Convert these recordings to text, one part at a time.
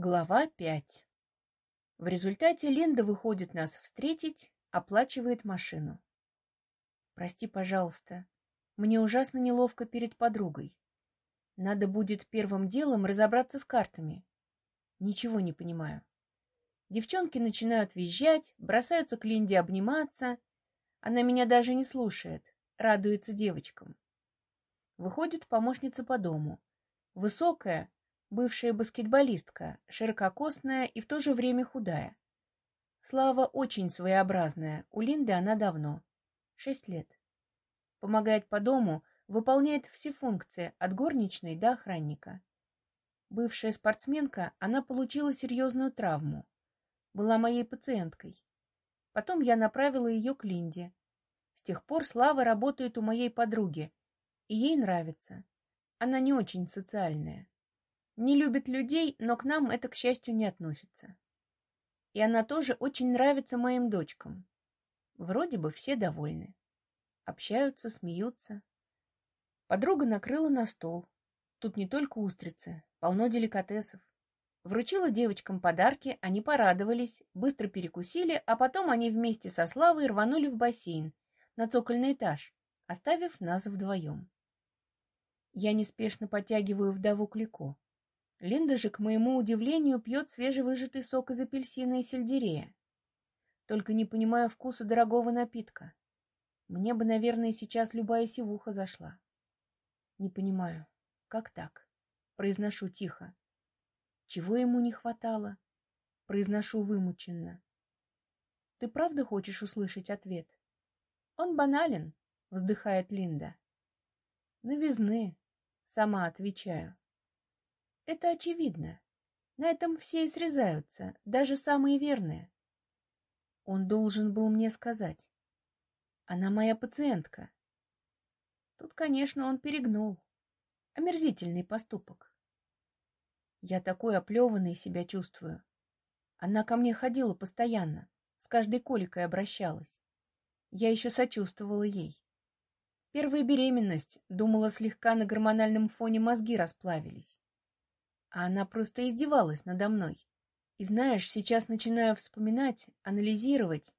Глава 5 В результате Линда выходит нас встретить, оплачивает машину. Прости, пожалуйста, мне ужасно неловко перед подругой. Надо будет первым делом разобраться с картами. Ничего не понимаю. Девчонки начинают визжать, бросаются к Линде обниматься. Она меня даже не слушает, радуется девочкам. Выходит помощница по дому. Высокая, Бывшая баскетболистка, ширококосная и в то же время худая. Слава очень своеобразная, у Линды она давно. Шесть лет. Помогает по дому, выполняет все функции, от горничной до охранника. Бывшая спортсменка, она получила серьезную травму. Была моей пациенткой. Потом я направила ее к Линде. С тех пор Слава работает у моей подруги, и ей нравится. Она не очень социальная. Не любит людей, но к нам это, к счастью, не относится. И она тоже очень нравится моим дочкам. Вроде бы все довольны. Общаются, смеются. Подруга накрыла на стол. Тут не только устрицы, полно деликатесов. Вручила девочкам подарки, они порадовались, быстро перекусили, а потом они вместе со Славой рванули в бассейн, на цокольный этаж, оставив нас вдвоем. Я неспешно подтягиваю вдову Клико. Линда же, к моему удивлению, пьет свежевыжатый сок из апельсина и сельдерея. Только не понимаю вкуса дорогого напитка. Мне бы, наверное, сейчас любая сивуха зашла. Не понимаю, как так? Произношу тихо. Чего ему не хватало? Произношу вымученно. Ты правда хочешь услышать ответ? Он банален, вздыхает Линда. Новизны, сама отвечаю. Это очевидно. На этом все и срезаются, даже самые верные. Он должен был мне сказать. Она моя пациентка. Тут, конечно, он перегнул. Омерзительный поступок. Я такой оплеванный себя чувствую. Она ко мне ходила постоянно, с каждой коликой обращалась. Я еще сочувствовала ей. Первая беременность, думала, слегка на гормональном фоне мозги расплавились а она просто издевалась надо мной. И знаешь, сейчас начинаю вспоминать, анализировать.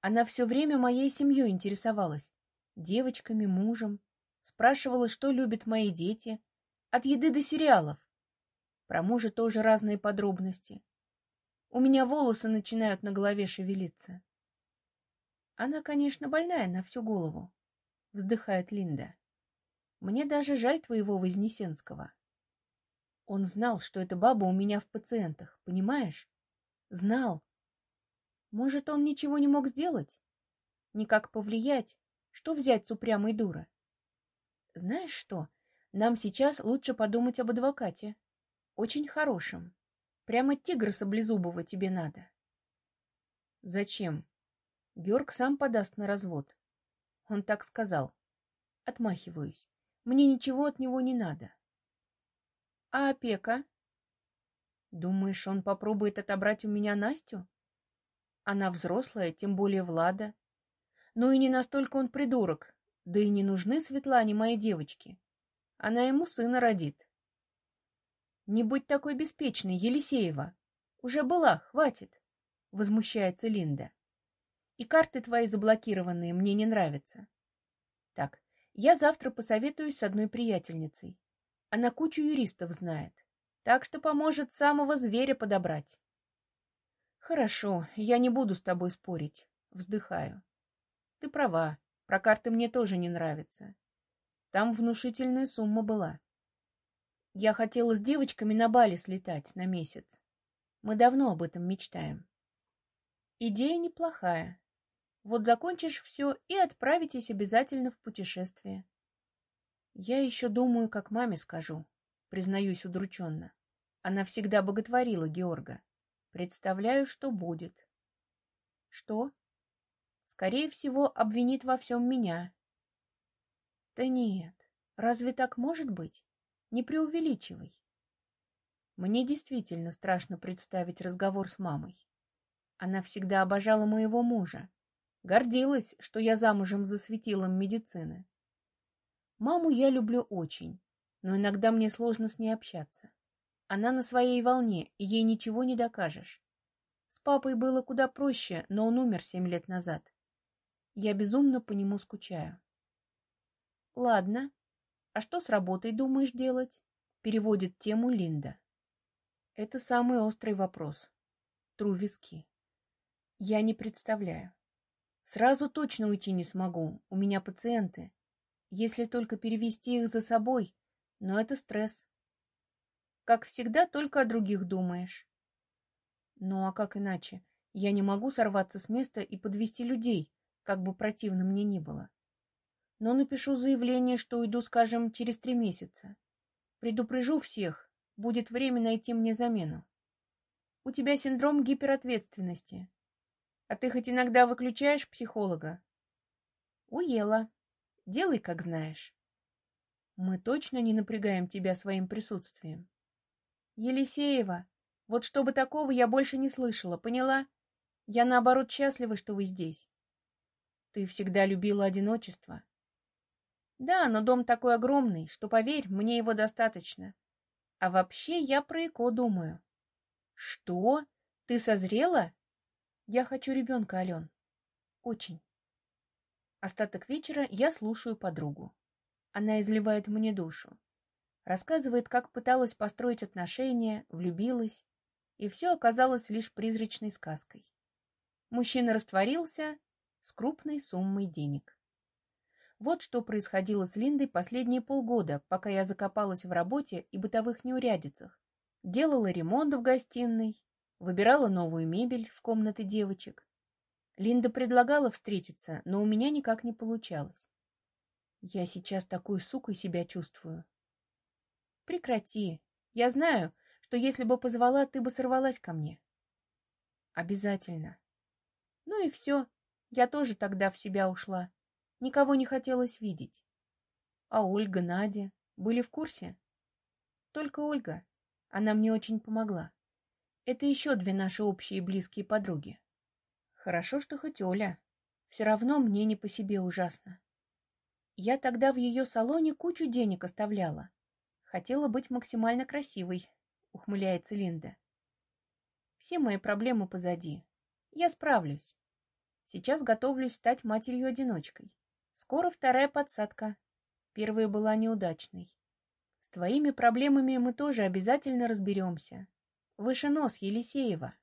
Она все время моей семьей интересовалась. Девочками, мужем. Спрашивала, что любят мои дети. От еды до сериалов. Про мужа тоже разные подробности. У меня волосы начинают на голове шевелиться. Она, конечно, больная на всю голову, вздыхает Линда. Мне даже жаль твоего Вознесенского. Он знал, что эта баба у меня в пациентах, понимаешь? Знал. Может, он ничего не мог сделать? Никак повлиять? Что взять с упрямой дуры? Знаешь что? Нам сейчас лучше подумать об адвокате. Очень хорошем. Прямо тигра саблезубого тебе надо. Зачем? Георг сам подаст на развод. Он так сказал. Отмахиваюсь. Мне ничего от него не надо. А опека? Думаешь, он попробует отобрать у меня Настю? Она взрослая, тем более Влада. Ну и не настолько он придурок. Да и не нужны Светлане мои девочки. Она ему сына родит. Не будь такой беспечной, Елисеева. Уже была, хватит, возмущается Линда. И карты твои заблокированные мне не нравятся. Так, я завтра посоветуюсь с одной приятельницей. Она кучу юристов знает, так что поможет самого зверя подобрать. Хорошо, я не буду с тобой спорить. Вздыхаю. Ты права, про карты мне тоже не нравится. Там внушительная сумма была. Я хотела с девочками на Бали слетать на месяц. Мы давно об этом мечтаем. Идея неплохая. Вот закончишь все и отправитесь обязательно в путешествие. Я еще думаю, как маме скажу, признаюсь удрученно. Она всегда боготворила Георга. Представляю, что будет. Что? Скорее всего, обвинит во всем меня. Да нет, разве так может быть? Не преувеличивай. Мне действительно страшно представить разговор с мамой. Она всегда обожала моего мужа, гордилась, что я замужем за светилом медицины. Маму я люблю очень, но иногда мне сложно с ней общаться. Она на своей волне, и ей ничего не докажешь. С папой было куда проще, но он умер семь лет назад. Я безумно по нему скучаю. Ладно. А что с работой думаешь делать? Переводит тему Линда. Это самый острый вопрос. Тру виски. Я не представляю. Сразу точно уйти не смогу, у меня пациенты. Если только перевести их за собой, но это стресс. Как всегда, только о других думаешь. Ну а как иначе? Я не могу сорваться с места и подвести людей, как бы противно мне ни было. Но напишу заявление, что уйду, скажем, через три месяца. Предупрежу всех, будет время найти мне замену. У тебя синдром гиперответственности. А ты хоть иногда выключаешь психолога? Уела. Делай, как знаешь. Мы точно не напрягаем тебя своим присутствием. Елисеева, вот чтобы такого я больше не слышала, поняла? Я, наоборот, счастлива, что вы здесь. Ты всегда любила одиночество. Да, но дом такой огромный, что, поверь, мне его достаточно. А вообще я про ЭКО думаю. Что? Ты созрела? Я хочу ребенка, Ален. Очень. Остаток вечера я слушаю подругу. Она изливает мне душу. Рассказывает, как пыталась построить отношения, влюбилась, и все оказалось лишь призрачной сказкой. Мужчина растворился с крупной суммой денег. Вот что происходило с Линдой последние полгода, пока я закопалась в работе и бытовых неурядицах. Делала ремонт в гостиной, выбирала новую мебель в комнаты девочек. Линда предлагала встретиться, но у меня никак не получалось. Я сейчас такой сукой себя чувствую. Прекрати. Я знаю, что если бы позвала, ты бы сорвалась ко мне. Обязательно. Ну и все. Я тоже тогда в себя ушла. Никого не хотелось видеть. А Ольга, Надя были в курсе? Только Ольга. Она мне очень помогла. Это еще две наши общие близкие подруги. Хорошо, что хоть Оля. Все равно мне не по себе ужасно. Я тогда в ее салоне кучу денег оставляла. Хотела быть максимально красивой, ухмыляется Линда. Все мои проблемы позади. Я справлюсь. Сейчас готовлюсь стать матерью-одиночкой. Скоро вторая подсадка. Первая была неудачной. С твоими проблемами мы тоже обязательно разберемся. Выше нос, Елисеева.